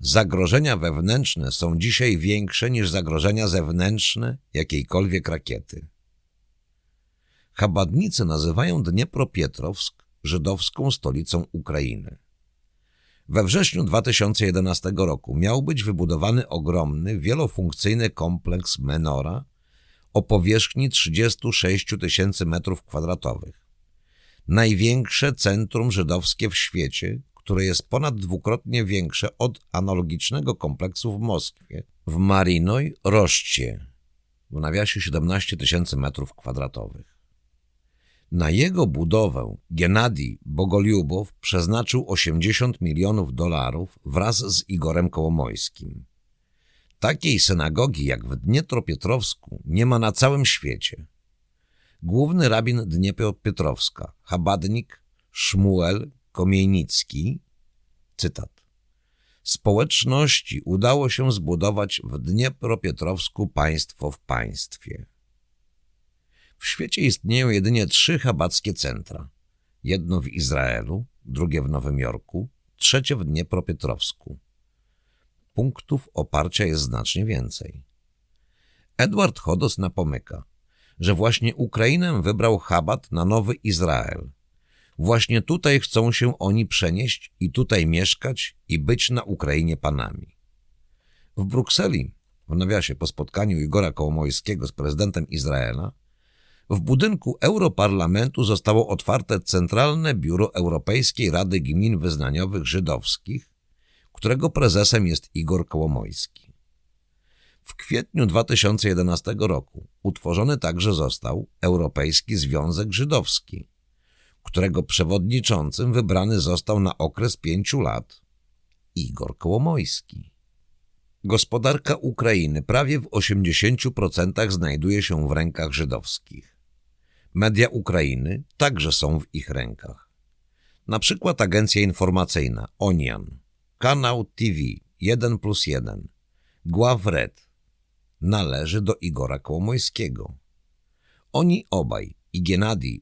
Zagrożenia wewnętrzne są dzisiaj większe niż zagrożenia zewnętrzne jakiejkolwiek rakiety. Chabadnicy nazywają Dniepropietrowsk żydowską stolicą Ukrainy. We wrześniu 2011 roku miał być wybudowany ogromny, wielofunkcyjny kompleks Menora o powierzchni 36 tysięcy metrów kwadratowych. Największe centrum żydowskie w świecie, które jest ponad dwukrotnie większe od analogicznego kompleksu w Moskwie, w Marinoj Roszcie, w nawiasie 17 tysięcy metrów kwadratowych. Na jego budowę Genadi Bogoliubow przeznaczył 80 milionów dolarów wraz z Igorem Kołomojskim. Takiej synagogi jak w Dniepropietrowsku nie ma na całym świecie. Główny rabin Dniepropietrowska, Habadnik Szmuel Komiejnicki, cytat. Społeczności udało się zbudować w Dniepropietrowsku państwo w państwie. W świecie istnieją jedynie trzy chabackie centra. Jedno w Izraelu, drugie w Nowym Jorku, trzecie w Dniepropietrowsku. Punktów oparcia jest znacznie więcej. Edward Hodos napomyka, że właśnie Ukrainę wybrał Chabat na Nowy Izrael. Właśnie tutaj chcą się oni przenieść i tutaj mieszkać i być na Ukrainie panami. W Brukseli, w nawiasie po spotkaniu Igora Kołomojskiego z prezydentem Izraela, w budynku Europarlamentu zostało otwarte Centralne Biuro Europejskiej Rady Gmin Wyznaniowych Żydowskich, którego prezesem jest Igor Kołomojski. W kwietniu 2011 roku utworzony także został Europejski Związek Żydowski, którego przewodniczącym wybrany został na okres pięciu lat Igor Kołomojski. Gospodarka Ukrainy prawie w 80% znajduje się w rękach żydowskich. Media Ukrainy także są w ich rękach. Na przykład agencja informacyjna Onian, kanał TV 1 plus 1, Gławred należy do Igora Kołomojskiego. Oni obaj i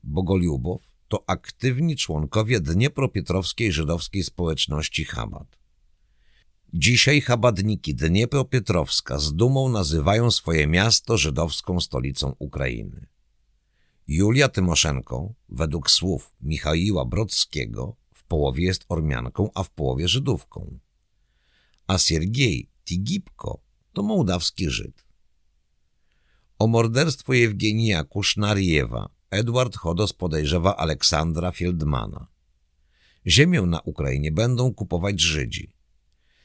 Bogoliubow to aktywni członkowie Dniepropietrowskiej żydowskiej społeczności Chabad. Dzisiaj Chabadniki Dniepropietrowska z dumą nazywają swoje miasto żydowską stolicą Ukrainy. Julia Tymoszenko, według słów Michaiła Brodskiego, w połowie jest Ormianką, a w połowie Żydówką. A Siergiej Tigipko to mołdawski Żyd. O morderstwo Jewgenija Kusznariewa Edward Chodos podejrzewa Aleksandra Fieldmana. Ziemię na Ukrainie będą kupować Żydzi.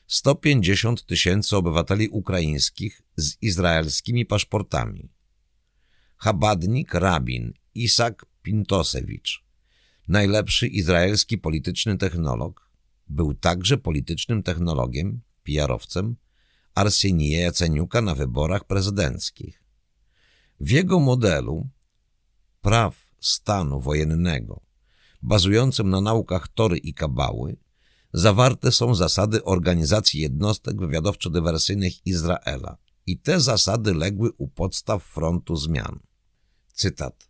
150 tysięcy obywateli ukraińskich z izraelskimi paszportami. Chabadnik rabin Isak Pintosewicz, najlepszy izraelski polityczny technolog, był także politycznym technologiem, PR-owcem Arsenija Jaceniuka na wyborach prezydenckich. W jego modelu praw stanu wojennego, bazującym na naukach Tory i Kabały, zawarte są zasady organizacji jednostek wywiadowczo-dywersyjnych Izraela i te zasady legły u podstaw frontu zmian. Cytat.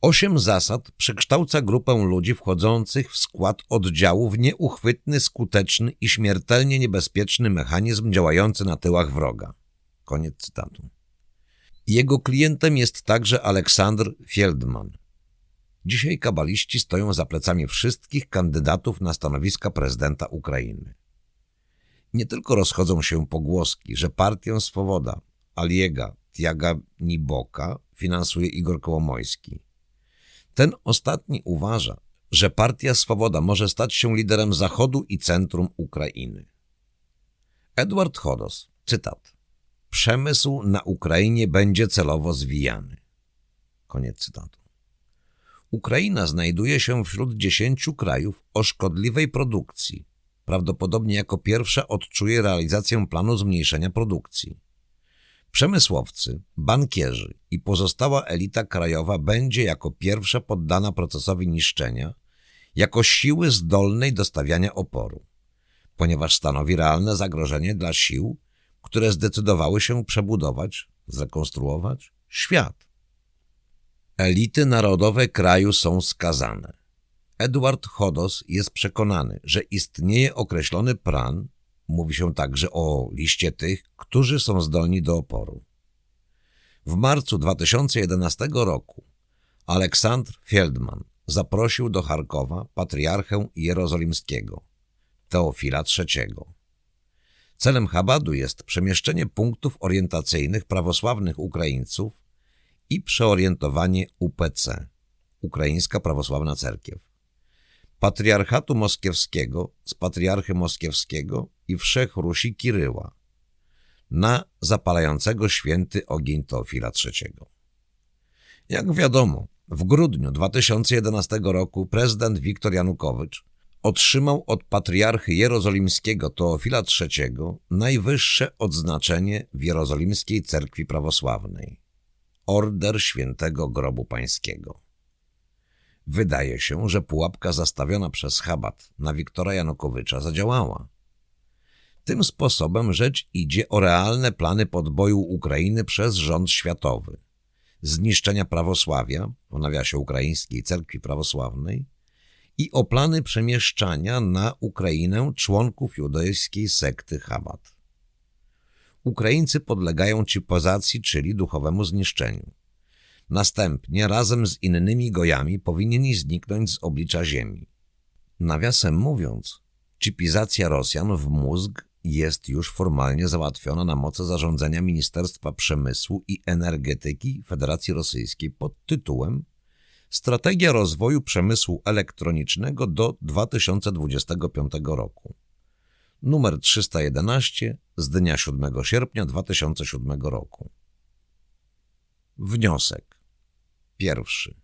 Osiem zasad przekształca grupę ludzi wchodzących w skład oddziału w nieuchwytny, skuteczny i śmiertelnie niebezpieczny mechanizm działający na tyłach wroga. Koniec cytatu. Jego klientem jest także Aleksander Feldman. Dzisiaj kabaliści stoją za plecami wszystkich kandydatów na stanowiska prezydenta Ukrainy. Nie tylko rozchodzą się pogłoski, że partię Swoboda, Aliega, Tiaga Niboka finansuje Igor Kołomojski. Ten ostatni uważa, że partia Swoboda może stać się liderem Zachodu i centrum Ukrainy. Edward Chodos, cytat. Przemysł na Ukrainie będzie celowo zwijany. Koniec cytatu. Ukraina znajduje się wśród dziesięciu krajów o szkodliwej produkcji. Prawdopodobnie jako pierwsza odczuje realizację planu zmniejszenia produkcji. Przemysłowcy, bankierzy i pozostała elita krajowa będzie jako pierwsza poddana procesowi niszczenia, jako siły zdolnej do stawiania oporu, ponieważ stanowi realne zagrożenie dla sił, które zdecydowały się przebudować, zrekonstruować świat. Elity narodowe kraju są skazane. Edward Chodos jest przekonany, że istnieje określony plan, mówi się także o liście tych, którzy są zdolni do oporu. W marcu 2011 roku Aleksandr Feldman zaprosił do Charkowa patriarchę jerozolimskiego, Teofila III. Celem Chabadu jest przemieszczenie punktów orientacyjnych prawosławnych Ukraińców i przeorientowanie UPC, Ukraińska Prawosławna Cerkiew, Patriarchatu Moskiewskiego z Patriarchy Moskiewskiego i Wszech Rusi Kiryła na zapalającego święty ogień Teofila III. Jak wiadomo, w grudniu 2011 roku prezydent Wiktor Janukowycz otrzymał od patriarchy jerozolimskiego Teofila III najwyższe odznaczenie w jerozolimskiej cerkwi prawosławnej – Order Świętego Grobu Pańskiego. Wydaje się, że pułapka zastawiona przez Chabat na Wiktora Janukowycza zadziałała. Tym sposobem rzecz idzie o realne plany podboju Ukrainy przez rząd światowy, zniszczenia prawosławia, w nawiasie ukraińskiej cerkwi prawosławnej, i o plany przemieszczania na Ukrainę członków judejskiej sekty Chabad. Ukraińcy podlegają cipozacji, czyli duchowemu zniszczeniu. Następnie razem z innymi gojami powinni zniknąć z oblicza ziemi. Nawiasem mówiąc, chipizacja Rosjan w mózg jest już formalnie załatwiona na mocy zarządzenia Ministerstwa Przemysłu i Energetyki Federacji Rosyjskiej pod tytułem Strategia rozwoju przemysłu elektronicznego do 2025 roku. Numer 311 z dnia 7 sierpnia 2007 roku. Wniosek. Pierwszy.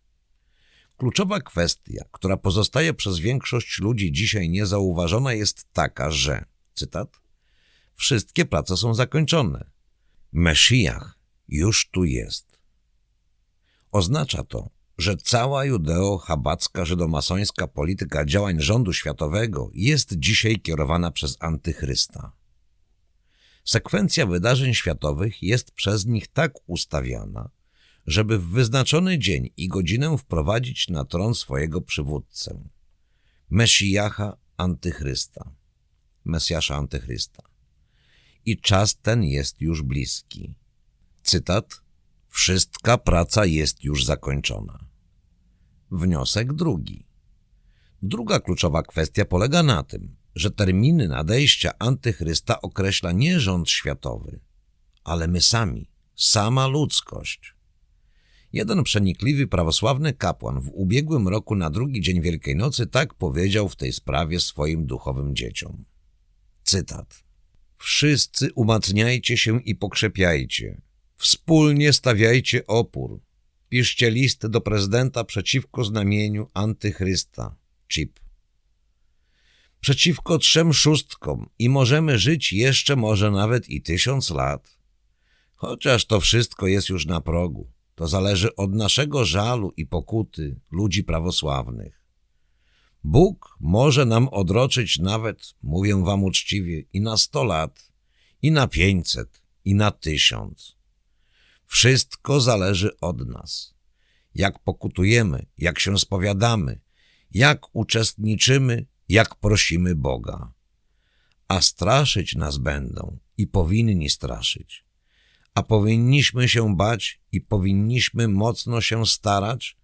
Kluczowa kwestia, która pozostaje przez większość ludzi dzisiaj niezauważona jest taka, że, cytat, wszystkie prace są zakończone. Mesijach już tu jest. Oznacza to, że cała judeo-habacka żydomasońska polityka działań rządu światowego jest dzisiaj kierowana przez antychrysta. Sekwencja wydarzeń światowych jest przez nich tak ustawiana, żeby w wyznaczony dzień i godzinę wprowadzić na tron swojego przywódcę, Mesjacha Antychrysta, Mesjasza Antychrysta. I czas ten jest już bliski. Cytat Wszystka praca jest już zakończona. Wniosek drugi. Druga kluczowa kwestia polega na tym, że terminy nadejścia antychrysta określa nie rząd światowy, ale my sami, sama ludzkość. Jeden przenikliwy prawosławny kapłan w ubiegłym roku na drugi dzień Wielkiej Nocy tak powiedział w tej sprawie swoim duchowym dzieciom. Cytat. Wszyscy umacniajcie się i pokrzepiajcie. Wspólnie stawiajcie opór. Piszcie list do prezydenta przeciwko znamieniu antychrysta. Chip. Przeciwko trzem szóstkom i możemy żyć jeszcze może nawet i tysiąc lat. Chociaż to wszystko jest już na progu. To zależy od naszego żalu i pokuty ludzi prawosławnych. Bóg może nam odroczyć nawet, mówię wam uczciwie, i na sto lat, i na pięćset, i na tysiąc. Wszystko zależy od nas. Jak pokutujemy, jak się spowiadamy, jak uczestniczymy, jak prosimy Boga. A straszyć nas będą i powinni straszyć. A powinniśmy się bać i powinniśmy mocno się starać,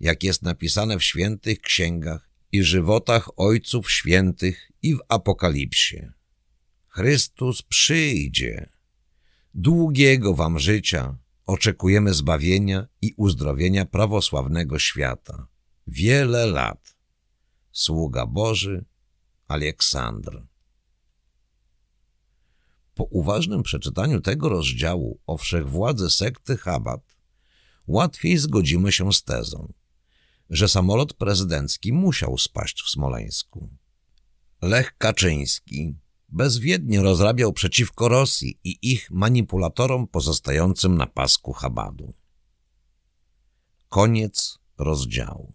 jak jest napisane w świętych księgach i żywotach ojców świętych i w Apokalipsie. Chrystus przyjdzie. Długiego wam życia oczekujemy zbawienia i uzdrowienia prawosławnego świata. Wiele lat. Sługa Boży Aleksandr. Po uważnym przeczytaniu tego rozdziału o wszechwładzy sekty Chabad łatwiej zgodzimy się z tezą, że samolot prezydencki musiał spaść w Smoleńsku. Lech Kaczyński bezwiednie rozrabiał przeciwko Rosji i ich manipulatorom pozostającym na pasku Chabadu. Koniec rozdziału.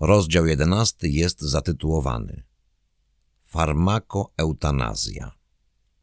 Rozdział jedenasty jest zatytułowany Farmakoeutanazja.